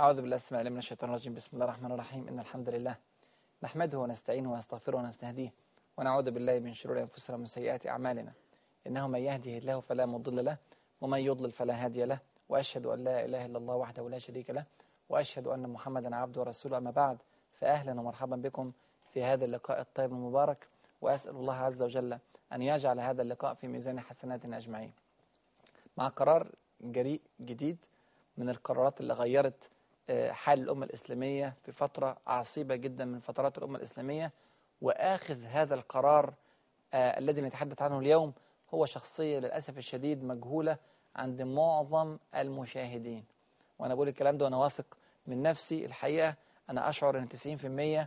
أعوذ بالله السميع من الشيطان الرجيم. بسم الله الرحمن الرحيم. إن الحمد لله نحمده ونستعينه ونستغفره ونستهديه ونعوذ بالله من شرور أنفسنا ومن سيئات أعمالنا. إنه من يهده الله فلا مضل له ومن يضلل فلا هادي له وأشهد أن لا إله إلا الله وحده لا شريك له وأشهد أن محمدا عبده ورسوله. أما بعد فأهلا ومرحبا بكم في هذا اللقاء الطيب المبارك وأسأل الله عز وجل أن يجعل هذا اللقاء في ميزان حسناتنا أجمعين. مع قرار جريء جديد من القرارات اللي غيرت حال الأمة الإسلامية في فترة عصيبة جدا من فترات الأمة الإسلامية وآخذ هذا القرار آه الذي نتحدث عنه اليوم هو شخصية للأسف الشديد مجهولة عند معظم المشاهدين. وأنا بقول الكلام ده وأنا واثق من نفسي الحقيقة أنا أشعر أن 90%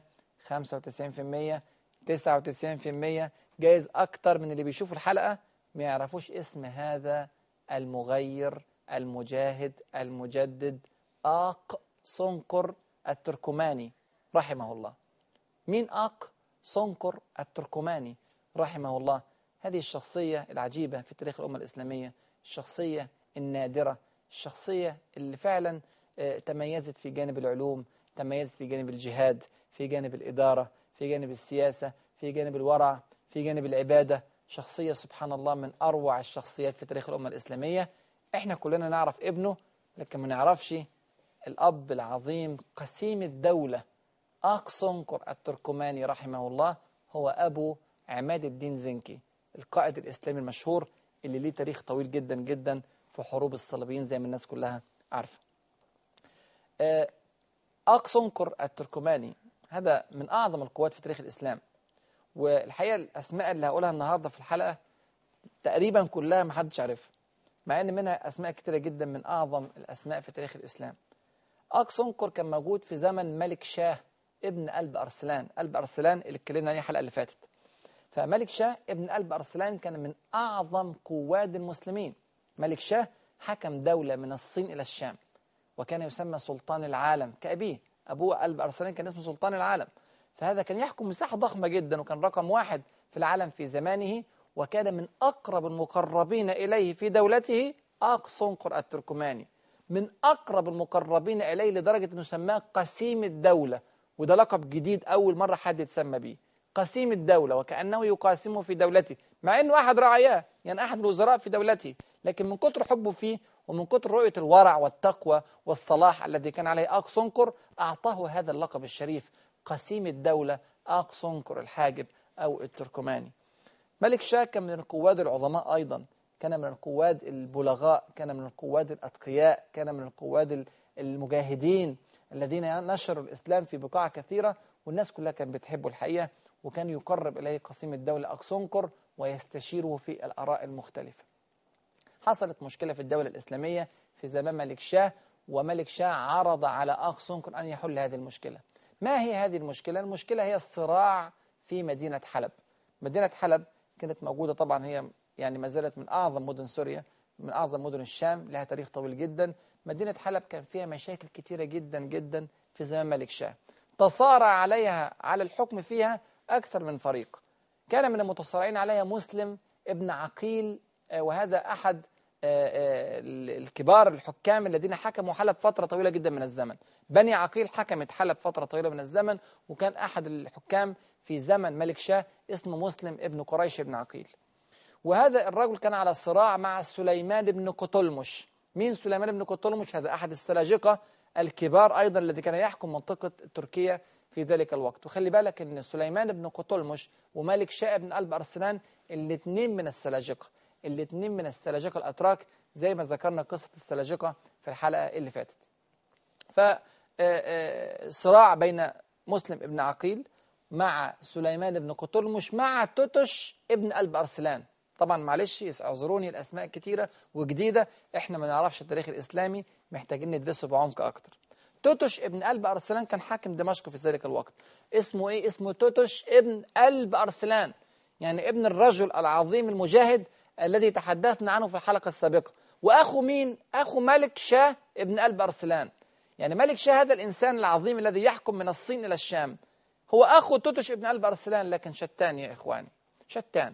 95% 99% جايز أكتر من اللي بيشوفوا الحلقة ما يعرفوش اسم هذا المغير المجاهد المجدد آق صنكر التركماني رحمه الله مين آق صنكر التركماني رحمه الله هذه الشخصية العجيبة في تاريخ الأمة الإسلامية الشخصية النادرة الشخصية اللي فعلا تميزت في جانب العلوم تميزت في جانب الجهاد في جانب الإدارة في جانب السياسة في جانب الورع في جانب العبادة شخصية سبحان الله من أروع الشخصيات في تاريخ الأمة الإسلامية إحنا كلنا نعرف ابنه لكن ما نعرفش الأب العظيم قسيم الدولة. آق صنكر التركماني رحمه الله هو أبو عماد الدين زنكي القائد الإسلامي المشهور اللي ليه تاريخ طويل جدا جدا في حروب الصليبيين زي ما الناس كلها عارفة. آق صنكر التركماني هذا من أعظم القوات في تاريخ الإسلام. والحقيقة الأسماء اللي هقولها النهاردة في الحلقة تقريبا كلها ما حدش عارفها مع أن منها أسماء كتيرة جدا من أعظم الأسماء في تاريخ الإسلام. أقصنكر كان موجود في زمن ملك شاه ابن قلب أرسلان. قلب أرسلان اللي اتكلمنا عليه الحلقة اللي فاتت. فملك شاه ابن قلب أرسلان كان من أعظم قواد المسلمين. ملك شاه حكم دولة من الصين إلى الشام وكان يسمى سلطان العالم كأبيه. أبوه قلب أرسلان كان اسمه سلطان العالم. فهذا كان يحكم مساحة ضخمة جدا وكان رقم واحد في العالم في زمانه وكان من أقرب المقربين إليه في دولته أقصنقر التركماني. من أقرب المقربين إليه لدرجة أنه سماه قسيم الدولة وده لقب جديد أول مرة حد يتسمى به قسيم الدولة وكأنه يقاسمه في دولته مع أنه أحد رعاياه يعني أحد الوزراء في دولته لكن من كتر حبه فيه ومن كتر رؤية الورع والتقوى والصلاح الذي كان عليه أقصنقر أعطاه هذا اللقب الشريف قسيم الدولة أقصنقر الحاجب أو التركماني. ملك شاه كان من القواد العظماء أيضا. كان من القواد البلغاء كان من القواد الأتقياء كان من القواد المجاهدين الذين نشروا الإسلام في بقاع كثيرة والناس كلها كانت بتحبه الحقيقة وكان يقرب إليه قسيم الدولة أقصنقر ويستشيره في الآراء المختلفة. حصلت مشكلة في الدولة الإسلامية في زمان ملك شاه وملك شاه عرض على أقصنقر أن يحل هذه المشكلة. ما هي هذه المشكلة؟ المشكلة هي الصراع في مدينة حلب. مدينة حلب كانت موجودة طبعا هي يعني ما زالت من أعظم مدن سوريا من أعظم مدن الشام لها تاريخ طويل جدا. مدينة حلب كان فيها مشاكل كتيرة جدا جدا في زمان ملك شاه. تصارع عليها على الحكم فيها أكثر من فريق. كان من المتصارعين عليها مسلم ابن عقيل وهذا أحد الكبار الحكام الذين حكموا حلب فترة طويلة جدا من الزمن. بني عقيل حكمت حلب فترة طويلة من الزمن وكان أحد الحكام في زمن ملك شاه اسمه مسلم ابن قريش بن عقيل. وهذا الرجل كان على صراع مع سليمان بن قطلمش مين سليمان بن قطلمش هذا أحد السلاجقة الكبار أيضا الذي كان يحكم منطقة تركيا في ذلك الوقت. وخلي بالك أن سليمان بن قطلمش وملك شاه بن قلب أرسلان الاثنين من السلاجقة. الاثنين من السلاجقة الأتراك زي ما ذكرنا قصة السلاجقة في الحلقة اللي فاتت. فصراع بين مسلم ابن عقيل مع سليمان بن قطلمش مع توتش ابن قلب أرسلان طبعا معلش اعذروني الأسماء كتيرة وجديدة. إحنا ما نعرفش التاريخ الإسلامي محتاجين ندرسه بعمق أكتر. توتش ابن قلب أرسلان كان حاكم دمشق في ذلك الوقت. اسمه إيه؟ اسمه توتش ابن قلب أرسلان. يعني ابن الرجل العظيم المجاهد الذي تحدثنا عنه في الحلقة السابقة. وأخو مين؟ أخو ملك شاه ابن قلب أرسلان. يعني ملك شاه هذا الإنسان العظيم الذي يحكم من الصين إلى الشام. هو أخو توتش ابن قلب أرسلان لكن شتان يا إخواني شتان.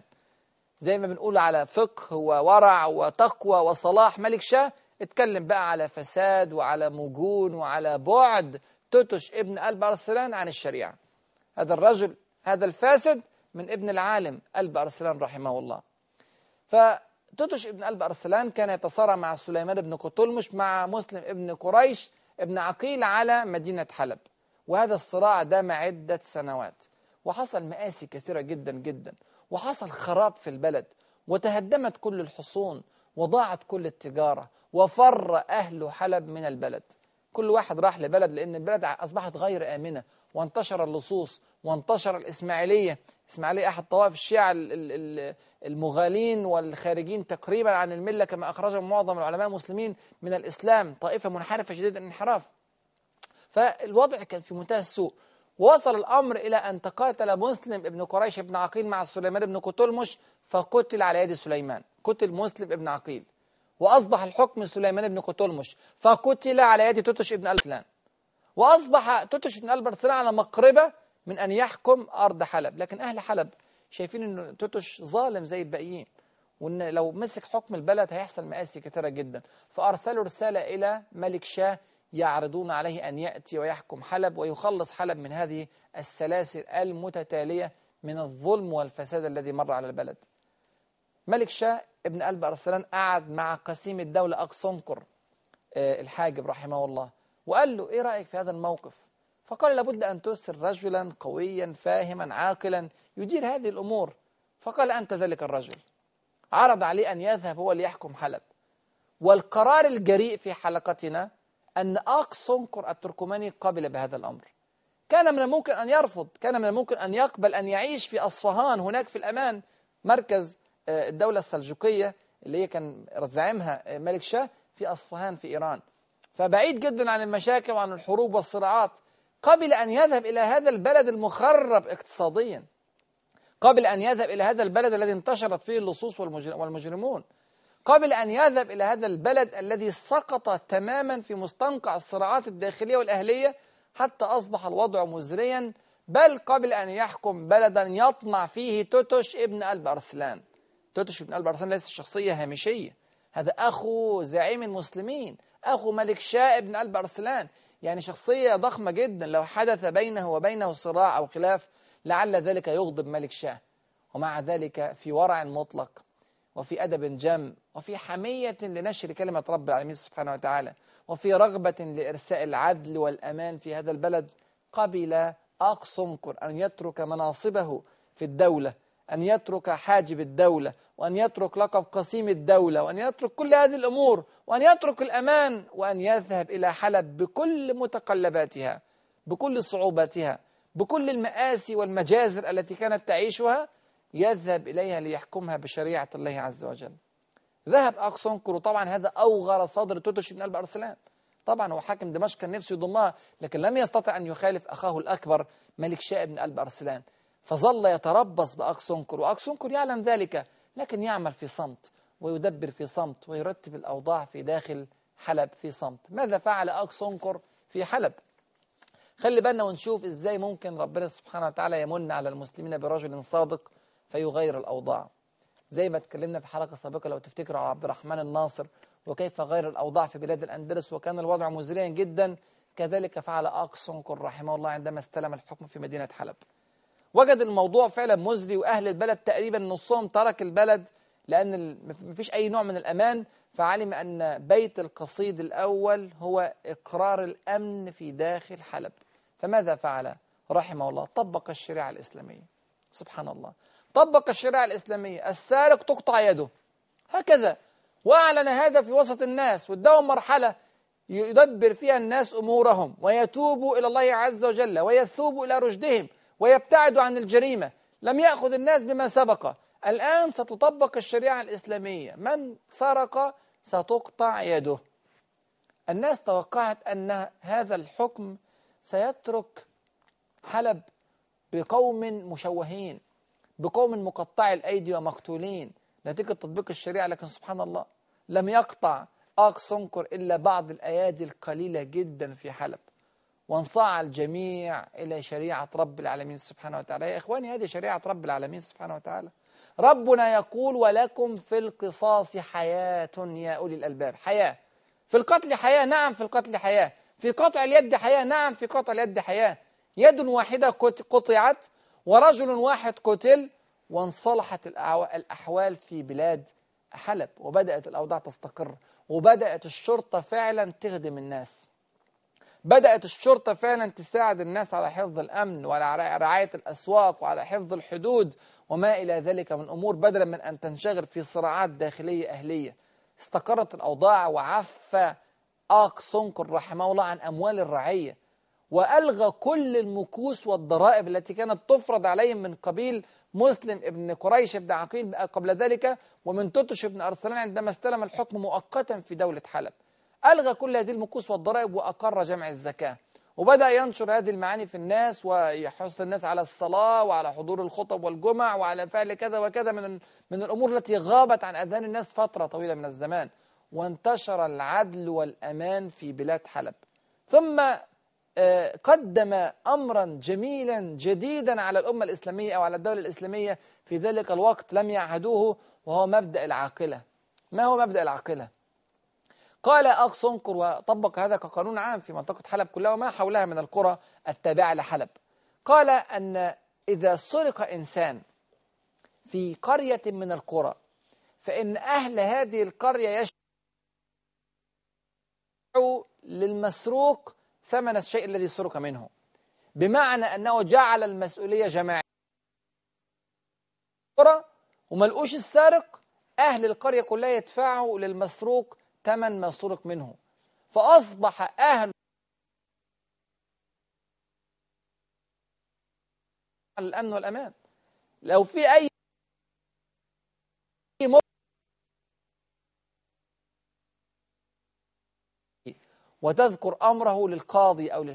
زي ما بنقول على فقه وورع وتقوى وصلاح. ملك شاه اتكلم بقى على فساد وعلى مجون وعلى بعد تتش ابن قلب أرسلان عن الشريعة. هذا الرجل هذا الفاسد من ابن العالم قلب أرسلان رحمه الله. فتتش ابن قلب أرسلان كان يتصارع مع سليمان بن قتلمش مع مسلم ابن قريش ابن عقيل على مدينة حلب. وهذا الصراع دام عدة سنوات. وحصل مآسي كثيرة جدا جدا وحصل خراب في البلد وتهدمت كل الحصون وضاعت كل التجارة وفر أهل حلب من البلد. كل واحد راح لبلد لأن البلد أصبحت غير آمنة وانتشر اللصوص وانتشر الإسماعيلية. إسماعيلية أحد طوائف الشيعة المغالين والخارجين تقريبا عن الملة كما أخرجهم معظم العلماء المسلمين من الإسلام طائفة منحرفة شديد الانحراف. فالوضع كان في منتهى السوء. وصل الأمر إلى أن تقاتل مسلم ابن قريش ابن عقيل مع سليمان بن قتلمش فقتل على يد سليمان. قتل مسلم ابن عقيل. وأصبح الحكم سليمان بن قتلمش فقتل على يد توتش ابن ألبرسلان وأصبح توتش ابن ألبرسلان على مقربة من أن يحكم أرض حلب. لكن أهل حلب شايفين أن توتش ظالم زي الباقيين وأن لو مسك حكم البلد هيحصل مآسي كثيرة جدا. فأرسلوا رسالة إلى ملك شاه يعرضون عليه أن يأتي ويحكم حلب ويخلص حلب من هذه السلاسل المتتالية من الظلم والفساد الذي مر على البلد. ملك شاه ابن قلب أرسلان قعد مع قسيم الدولة أقصنكر الحاجب رحمه الله وقال له إيه رأيك في هذا الموقف؟ فقال لابد أن ترسل رجلا قويا فاهما عاقلا يدير هذه الأمور. فقال أنت ذلك الرجل. عرض عليه أن يذهب هو ليحكم حلب. والقرار الجريء في حلقتنا أن أقصنكر التركماني قبل بهذا الأمر. كان من الممكن أن يرفض كان من الممكن أن يقبل أن يعيش في أصفهان هناك في الأمان مركز الدولة السلجوقية اللي هي كان زعيمها ملك شاه في أصفهان في إيران. فبعيد جدا عن المشاكل وعن الحروب والصراعات قبل أن يذهب إلى هذا البلد المخرب اقتصاديا قبل أن يذهب إلى هذا البلد الذي انتشرت فيه اللصوص والمجرمون. قبل أن يذهب إلى هذا البلد الذي سقط تماما في مستنقع الصراعات الداخلية والأهلية حتى أصبح الوضع مزريا بل قبل أن يحكم بلدا يطمع فيه توتش ابن قلب أرسلان توتش ابن قلب أرسلان ليس شخصية هامشية. هذا أخو زعيم المسلمين أخو ملك شاه ابن قلب أرسلان يعني شخصية ضخمة جدا. لو حدث بينه وبينه صراع أو خلاف لعل ذلك يغضب ملك شاه. ومع ذلك في ورع مطلق. وفي أدب جم وفي حمية لنشر كلمة رب العالمين سبحانه وتعالى وفي رغبة لإرساء العدل والأمان في هذا البلد قبل أقصنكر أن يترك مناصبه في الدولة أن يترك حاجب الدولة وأن يترك لقب قسيم الدولة وأن يترك كل هذه الأمور وأن يترك الأمان وأن يذهب إلى حلب بكل متقلباتها بكل صعوباتها بكل المآسي والمجازر التي كانت تعيشها يذهب إليها ليحكمها بشريعة الله عز وجل. ذهب أقصنكر وطبعا هذا أوغر صدر توتش بن قلب أرسلان. طبعا هو حاكم دمشق كان نفسه يضمها لكن لم يستطع أن يخالف أخاه الأكبر ملك شاه بن قلب أرسلان. فظل يتربص بأقصنكر وأقصنكر يعلم ذلك لكن يعمل في صمت ويدبر في صمت ويرتب الأوضاع في داخل حلب في صمت. ماذا فعل أقصنكر في حلب؟ خلي بالنا ونشوف إزاي ممكن ربنا سبحانه وتعالى يمن على المسلمين برجل صادق فيغير الأوضاع. زي ما اتكلمنا في حلقة سابقة لو تفتكروا على عبد الرحمن الناصر وكيف غير الأوضاع في بلاد الأندلس وكان الوضع مزريا جدا كذلك فعل أقصنكر رحمه الله عندما استلم الحكم في مدينة حلب. وجد الموضوع فعلا مزري وأهل البلد تقريبا نصهم ترك البلد لأن مفيش أي نوع من الأمان. فعلم أن بيت القصيد الأول هو إقرار الأمن في داخل حلب. فماذا فعل؟ رحمه الله طبق الشريعة الإسلامية. سبحان الله. طبق الشريعة الإسلامية السارق تقطع يده. هكذا. وأعلن هذا في وسط الناس وادهم مرحلة يدبر فيها الناس أمورهم ويتوبوا إلى الله عز وجل ويثوبوا إلى رشدهم ويبتعدوا عن الجريمة. لم يأخذ الناس بما سبق. الآن ستطبق الشريعة الإسلامية. من سرق ستقطع يده. الناس توقعت أن هذا الحكم سيترك حلب بقوم مشوهين. بقوم مقطعي الأيدي ومقتولين. نتيجة تطبيق الشريعة لكن سبحان الله لم يقطع أقصنكر إلا بعض الأيادي القليلة جدا في حلب. وانصاع الجميع إلى شريعة رب العالمين سبحانه وتعالى. يا إخواني هذه شريعة رب العالمين سبحانه وتعالى. ربنا يقول ولكم في القصاص حياة يا أولي الألباب. حياة. في القتل حياة نعم في القتل حياة. في قطع اليد حياة نعم في قطع اليد حياة. يد واحدة قطعت ورجل واحد قتل وانصلحت الأحوال في بلاد حلب وبدأت الأوضاع تستقر وبدأت الشرطة فعلا تخدم الناس. بدأت الشرطة فعلا تساعد الناس على حفظ الأمن وعلى رعاية الأسواق وعلى حفظ الحدود وما إلى ذلك من أمور بدلا من أن تنشغل في صراعات داخلية أهلية. استقرت الأوضاع وعفى آق سنكر رحمه الله عن أموال الرعية. وألغى كل المكوس والضرائب التي كانت تفرض عليهم من قبيل مسلم ابن قريش بن عقيل قبل ذلك ومن تتش بن أرسلان عندما استلم الحكم مؤقتا في دولة حلب. ألغى كل هذه المكوس والضرائب وأقر جمع الزكاة. وبدأ ينشر هذه المعاني في الناس ويحث الناس على الصلاة وعلى حضور الخطب والجمع وعلى فعل كذا وكذا من من الأمور التي غابت عن أذهان الناس فترة طويلة من الزمان. وانتشر العدل والأمان في بلاد حلب. ثم قدم أمرا جميلا جديدا على الأمة الإسلامية أو على الدولة الإسلامية. في ذلك الوقت لم يعهدوه وهو مبدأ العاقلة. ما هو مبدأ العاقلة؟ قال أقصنكر وطبق هذا كقانون عام في منطقة حلب كلها وما حولها من القرى التابعة لحلب. قال أن إذا سرق إنسان في قرية من القرى فإن أهل هذه القرية يشفعوا للمسروق ثمن الشيء الذي سرق منه. بمعنى أنه جعل المسؤولية جماعية. وملقوش السارق؟ أهل القرية كلها يدفعوا للمسروق ثمن ما سرق منه. فأصبح أهل الأمن والأمان. لو في أي وتذكر أمره للقاضي أو لل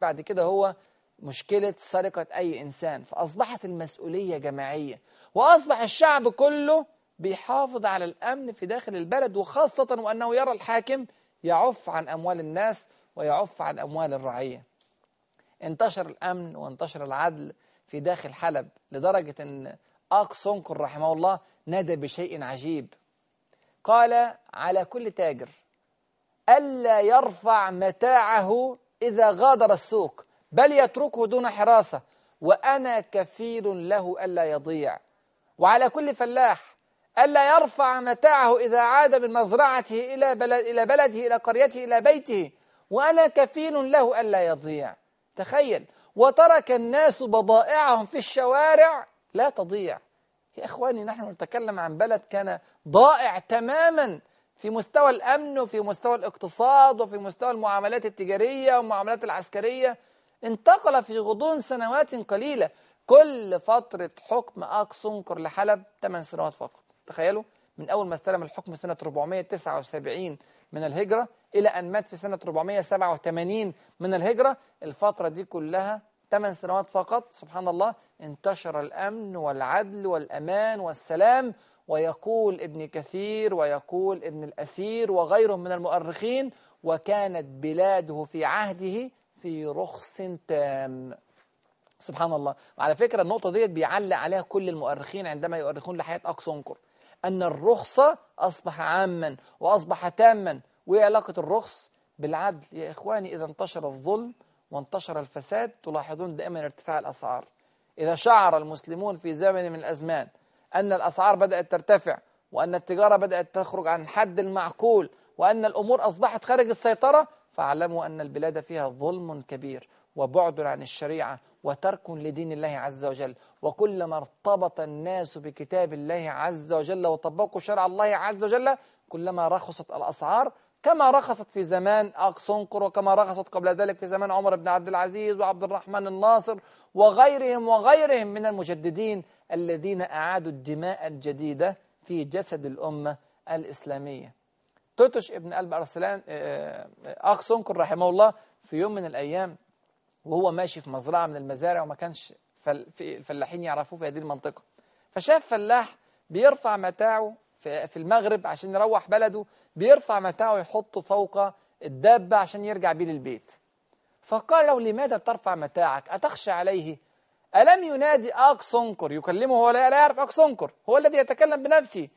بعد كده هو مشكلة سرقة أي إنسان فأصبحت المسؤولية جماعية وأصبح الشعب كله بيحافظ على الأمن في داخل البلد وخاصة وأنه يرى الحاكم يعف عن أموال الناس ويعف عن أموال الرعية. انتشر الأمن وانتشر العدل في داخل حلب لدرجة أن آق سونكر رحمه الله نادى بشيء عجيب. قال على كل تاجر ألا يرفع متاعه إذا غادر السوق بل يتركه دون حراسة وأنا كفيل له ألا يضيع. وعلى كل فلاح ألا يرفع متاعه إذا عاد من مزرعته إلى بلد إلى بلده إلى قريته إلى بيته وأنا كفيل له ألا يضيع. تخيل وترك الناس بضائعهم في الشوارع لا تضيع. يا إخواني نحن نتكلم عن بلد كان ضائع تماما في مستوى الأمن وفي مستوى الاقتصاد وفي مستوى المعاملات التجارية والمعاملات العسكرية. انتقل في غضون سنوات قليلة. كل فترة حكم أقصنكر لحلب 8 سنوات فقط. تخيلوا من أول ما استلم الحكم سنة 479 من الهجرة إلى أن مات في سنة 487 من الهجرة. الفترة دي كلها 8 سنوات فقط سبحان الله انتشر الأمن والعدل والأمان والسلام ويقول ابن كثير ويقول ابن الأثير وغيرهم من المؤرخين وكانت بلاده في عهده في رخص تام. سبحان الله. وعلى فكرة النقطة ديت بيعلق عليها كل المؤرخين عندما يؤرخون لحياة أقصنكر أن الرخصة أصبح عاما وأصبح تاما. وإيه علاقة الرخص؟ بالعدل. يا إخواني إذا انتشر الظلم وانتشر الفساد تلاحظون دائما ارتفاع الأسعار. إذا شعر المسلمون في زمن من الأزمان أن الأسعار بدأت ترتفع وأن التجارة بدأت تخرج عن حد المعقول وأن الأمور أصبحت خارج السيطرة فاعلموا أن البلاد فيها ظلم كبير وبعد عن الشريعة وترك لدين الله عز وجل. وكلما ارتبط الناس بكتاب الله عز وجل وطبقوا شرع الله عز وجل كلما رخصت الأسعار كما رخصت في زمان أقصنقر وكما رخصت قبل ذلك في زمان عمر بن عبد العزيز وعبد الرحمن الناصر وغيرهم وغيرهم من المجددين الذين أعادوا الدماء الجديدة في جسد الأمة الإسلامية. توتش ابن قلب أرسلان آه، آه، أقصنقر رحمه الله في يوم من الأيام وهو ماشي في مزرعة من المزارع وما كانش الفلاحين يعرفوه في هذه المنطقة. فشاف فلاح بيرفع متاعه في المغرب عشان يروح بلده بيرفع متاعه يحطه فوق الدابة عشان يرجع بيه للبيت. فقال له لماذا ترفع متاعك؟ أتخشى عليه؟ ألم ينادي أقصنكر يكلمه هو لا يعرف أقصنكر هو الذي يتكلم بنفسه.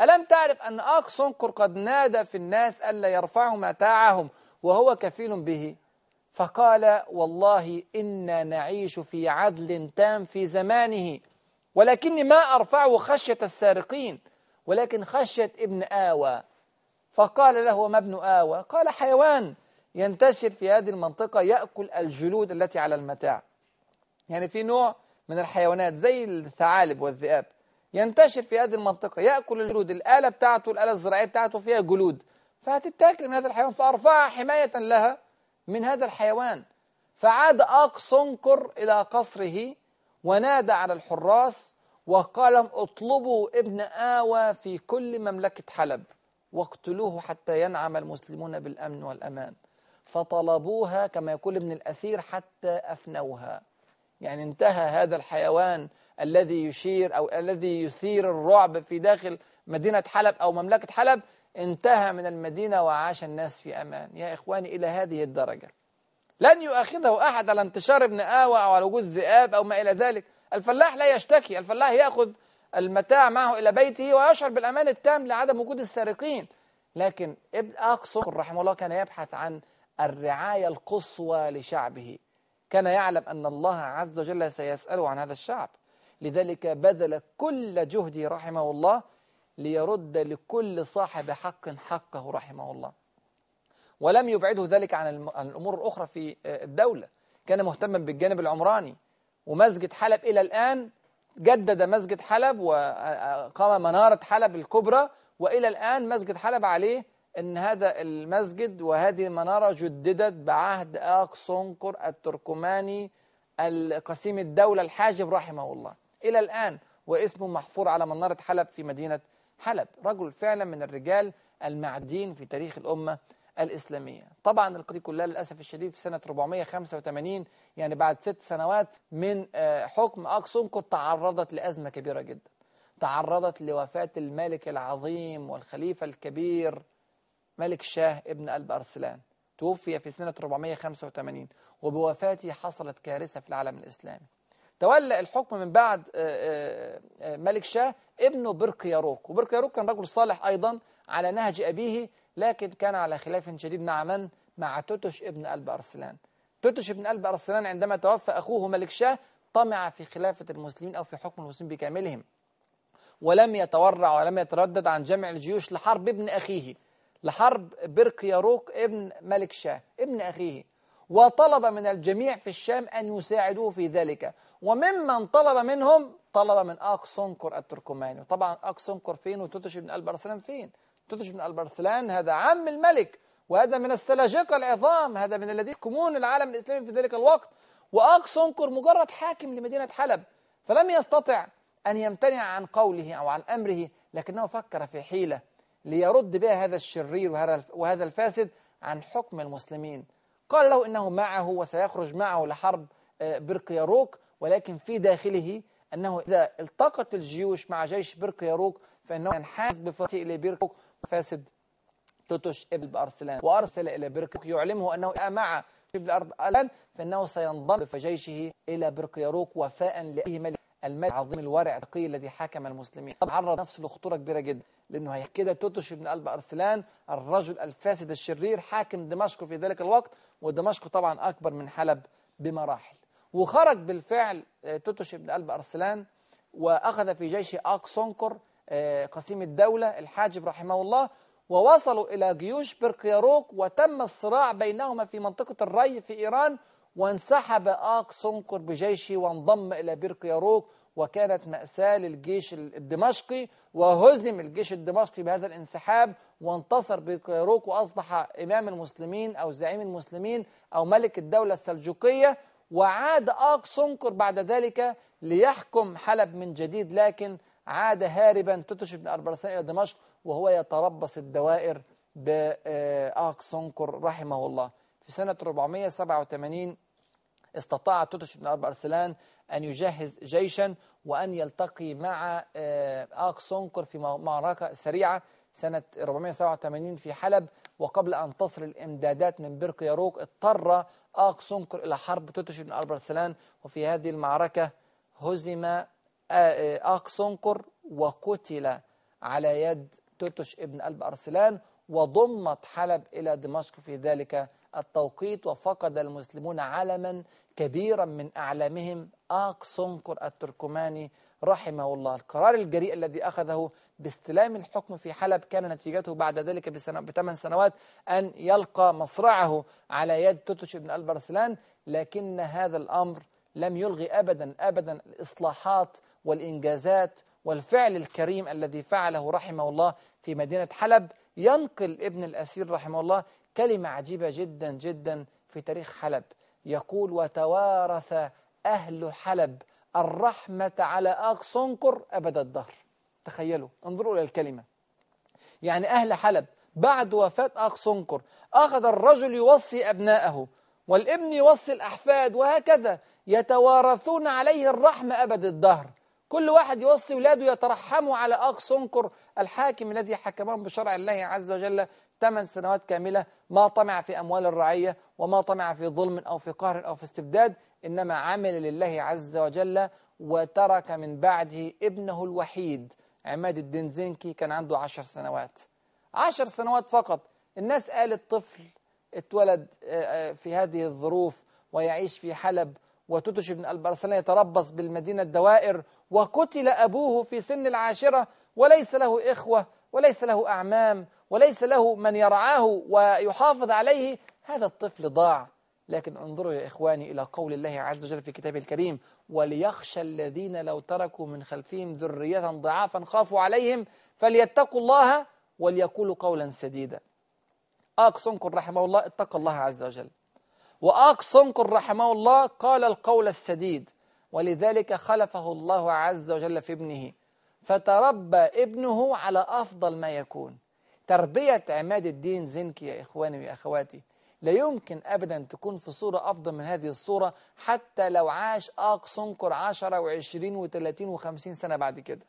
ألم تعرف أن آق سنكر قد نادى في الناس ألا يرفعوا متاعهم وهو كفيل به؟ فقال والله إنا نعيش في عدل تام في زمانه ولكني ما أرفعه خشية السارقين. ولكن خشية ابن آوى. فقال له ما ابن آوى؟ قال حيوان ينتشر في هذه المنطقة يأكل الجلود التي على المتاع. يعني في نوع من الحيوانات زي الثعالب والذئاب. ينتشر في هذه المنطقة يأكل الجلود. الآلة بتاعته الآلة الزراعية بتاعته فيها جلود. فهتتاكل من هذا الحيوان فأرفعها حماية لها من هذا الحيوان. فعاد آق سنكر إلى قصره ونادى على الحراس وقال اطلبوا ابن آوى في كل مملكة حلب واقتلوه حتى ينعم المسلمون بالأمن والأمان. فطلبوها كما يقول ابن الأثير حتى أفنوها. يعني انتهى هذا الحيوان الذي يشير أو الذي يثير الرعب في داخل مدينة حلب أو مملكة حلب. انتهى من المدينة وعاش الناس في أمان. يا إخواني إلى هذه الدرجة. لن يؤاخذه أحد على انتشار ابن آوى أو على وجود ذئاب أو ما إلى ذلك. الفلاح لا يشتكي. الفلاح يأخذ المتاع معه إلى بيته ويشعر بالأمان التام لعدم وجود السارقين. لكن ابن أقصى رحمه الله كان يبحث عن الرعاية القصوى لشعبه. كان يعلم أن الله عز وجل سيسأله عن هذا الشعب. لذلك بذل كل جهده رحمه الله ليرد لكل صاحب حق حقه رحمه الله. ولم يبعده ذلك عن الأمور الأخرى في الدولة. كان مهتما بالجانب العمراني. ومسجد حلب إلى الآن جدد مسجد حلب وقام منارة حلب الكبرى وإلى الآن مسجد حلب عليه أن هذا المسجد وهذه المنارة جددت بعهد سونكر التركماني القسيم الدولة الحاجب رحمه الله. إلى الآن واسمه محفور على منارة حلب في مدينة حلب. رجل فعلا من الرجال المعدين في تاريخ الأمة الإسلامية. طبعا القضية كلها للأسف الشديد في سنة 485 يعني بعد ست سنوات من حكم أقصنكر تعرضت لأزمة كبيرة جدا. تعرضت لوفاة الملك العظيم والخليفة الكبير ملك شاه ابن قلب أرسلان. توفي في سنة 485 وبوفاته حصلت كارثة في العالم الإسلامي. تولى الحكم من بعد ملك شاه ابنه برقياروك. وبرقياروك كان رجل صالح أيضا على نهج أبيه لكن كان على خلاف شديد مع من؟ مع توتش ابن قلب أرسلان. توتش ابن قلب أرسلان عندما توفى أخوه ملك شاه طمع في خلافة المسلمين أو في حكم المسلمين بكاملهم ولم يتورع ولم يتردد عن جمع الجيوش لحرب ابن أخيه لحرب برقياروك ابن ملك شاه ابن أخيه. وطلب من الجميع في الشام أن يساعدوه في ذلك. وممن طلب منهم طلب من آق سنكر التركماني. طبعا آق سنكر فين وتوتش بن البرسلان فين؟ توتش بن البرسلان هذا عم الملك وهذا من السلاجقة العظام هذا من الذين يحكمون العالم الإسلامي في ذلك الوقت. وآق سنكر مجرد حاكم لمدينة حلب فلم يستطع أن يمتنع عن قوله أو عن أمره لكنه فكر في حيلة ليرد بها هذا الشرير وهذا الفاسد عن حكم المسلمين. قال له إنه معه وسيخرج معه لحرب برقياروك ولكن في داخله أنه إذا التقت الجيوش مع جيش برقياروك فإنه ينحاز بفتح إلى برقياروك فاسد توتش ابن بأرسلان. وأرسل إلى برقياروك يعلمه أنه مع ابن أرسلان فإنه سينضم في جيشه إلى برقياروك وفاء لأيه ملك الملك العظيم الورع التقي الذي حكم المسلمين. طبعا عرض نفسه لخطورة كبيرة جدا لأنه هي كده توتش بن قلب أرسلان الرجل الفاسد الشرير حاكم دمشق في ذلك الوقت ودمشق طبعا أكبر من حلب بمراحل. وخرج بالفعل توتش بن قلب أرسلان وأخذ في جيش اق سونكر قسيم الدولة الحاجب رحمه الله ووصلوا إلى جيوش برقياروك وتم الصراع بينهما في منطقة الري في إيران وانسحب آق سنكر بجيشه وانضم إلى برقياروك وكانت مأساة للجيش الدمشقي وهزم الجيش الدمشقي بهذا الانسحاب وانتصر برقياروك وأصبح إمام المسلمين أو زعيم المسلمين أو ملك الدولة السلجوقية وعاد آق سنكر بعد ذلك ليحكم حلب من جديد لكن عاد هاربا تتش بن أربلسان إلى دمشق وهو يتربص الدوائر بآق سنقر رحمه الله. في سنة 487 استطاع تتش بن ألب أرسلان أن يجهز جيشا وأن يلتقي مع آق سنقر في معركة سريعة سنة 487 في حلب وقبل أن تصل الإمدادات من بركياروق اضطر آق سنقر إلى حرب تتش بن ألب أرسلان وفي هذه المعركة هزم آق سنقر وقتل على يد توتش ابن ألب أرسلان وضمت حلب إلى دمشق في ذلك التوقيت وفقد المسلمون علما كبيرا من أعلامهم آق سنكر التركماني رحمه الله. القرار الجريء الذي أخذه باستلام الحكم في حلب كان نتيجته بعد ذلك بثمان سنوات أن يلقى مصرعه على يد توتش بن البرسلان لكن هذا الأمر لم يلغي أبدا أبدا الإصلاحات والإنجازات والفعل الكريم الذي فعله رحمه الله في مدينة حلب. ينقل ابن الأسير رحمه الله كلمة عجيبة جدا جدا في تاريخ حلب. يقول وتوارث أهل حلب الرحمة على أقصنكر أبد الدهر. تخيلوا انظروا إلى الكلمة. يعني أهل حلب بعد وفاة أقصنكر أخذ الرجل يوصي أبناءه والابن يوصي الأحفاد وهكذا يتوارثون عليه الرحمة أبد الدهر. كل واحد يوصي ولاده يترحموا على أقصنكر الحاكم الذي حكمهم بشرع الله عز وجل ثمان سنوات كاملة ما طمع في أموال الرعية وما طمع في ظلم أو في قهر أو في استبداد إنما عمل لله عز وجل وترك من بعده ابنه الوحيد. عماد الدين زنكي كان عنده عشر سنوات. عشر سنوات فقط. الناس قالت طفل اتولد في هذه الظروف ويعيش في حلب وتتش بن البرسلان يتربص بالمدينة الدوائر وقتل أبوه في سن العاشرة. وليس له إخوة وليس له أعمام وليس له من يرعاه ويحافظ عليه. هذا الطفل ضاع. لكن انظروا يا إخواني إلى قول الله عز وجل في كتابه الكريم وليخشى الذين لو تركوا من خلفهم ذرية ضعافا خافوا عليهم فليتقوا الله وليقولوا قولا سديدا. آق سنكر رحمه الله اتقى الله عز وجل. وآق سنكر رحمه الله قال القول السديد ولذلك خلفه الله عز وجل في ابنه فتربى ابنه على أفضل ما يكون. تربية عماد الدين زنكي يا إخواني وأخواتي لا يمكن أبدا تكون في صورة أفضل من هذه الصورة حتى لو عاش سنكر عشرة وعشرين وثلاثين وخمسين سنة بعد كده.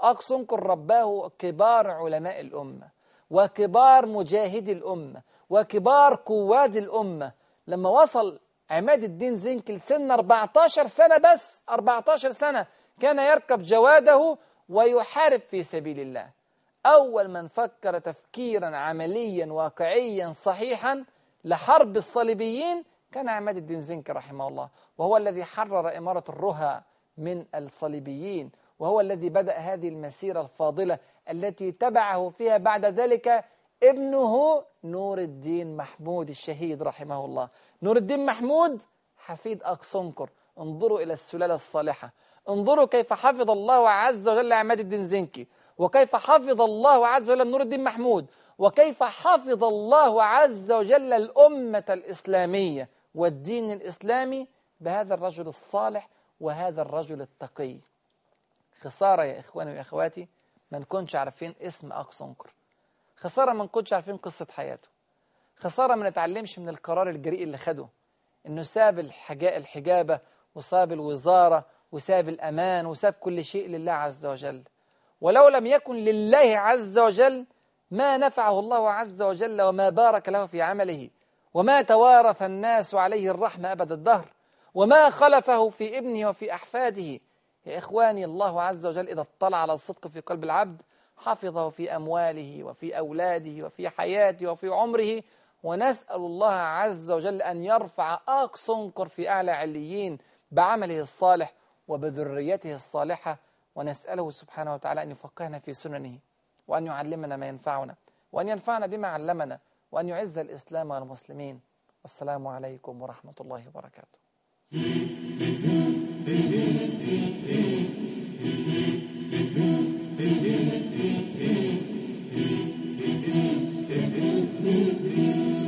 آق سنكر رباه كبار علماء الأمة وكبار مجاهدي الأمة وكبار قواد الأمة. لما وصل عماد الدين زنكي لسن 14 سنة بس 14 سنة كان يركب جواده ويحارب في سبيل الله. أول من فكر تفكيرا عمليا واقعيا صحيحا لحرب الصليبيين كان عماد الدين زنكي رحمه الله وهو الذي حرر إمارة الرها من الصليبيين وهو الذي بدأ هذه المسيرة الفاضلة التي تبعه فيها بعد ذلك ابنه نور الدين محمود الشهيد رحمه الله. نور الدين محمود حفيد أقصنكر انظروا إلى السلالة الصالحة. انظروا كيف حفظ الله عز وجل عماد الدين زنكي وكيف حفظ الله عز وجل نور الدين محمود وكيف حفظ الله عز وجل الأمة الإسلامية والدين الإسلامي بهذا الرجل الصالح وهذا الرجل التقي. خسارة يا إخواني وأخواتي ما نكونش عارفين اسم أقصنكر خسارة ما نكونش عارفين قصة حياته. خسارة ما نتعلمش من القرار الجريء اللي خده إنه ساب الحجابة وساب الوزارة وساب الأمان وساب كل شيء لله عز وجل. ولو لم يكن لله عز وجل ما نفعه الله عز وجل وما بارك له في عمله وما توارث الناس عليه الرحمة أبد الدهر وما خلفه في ابنه وفي أحفاده. يا إخواني الله عز وجل إذا اطلع على الصدق في قلب العبد حفظه في أمواله وفي أولاده وفي حياته وفي عمره ونسأل الله عز وجل أن يرفع أقصنكر في أعلى عليين بعمله الصالح وبذريته الصالحة ونسأله سبحانه وتعالى أن يفقهنا في سننه. وأن يعلمنا ما ينفعنا وأن ينفعنا بما علمنا وأن يعز الإسلام والمسلمين. والسلام عليكم ورحمة الله وبركاته.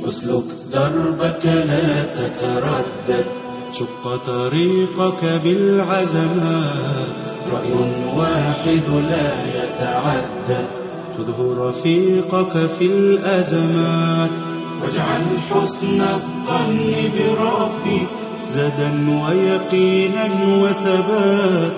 اسلك دربك لا تتردد. شق طريقك بالعزمات. رأي واحد لا يتعدد. خذه رفيقك في الأزمات واجعل حسن الظن بربك زدا ويقينا وثبات.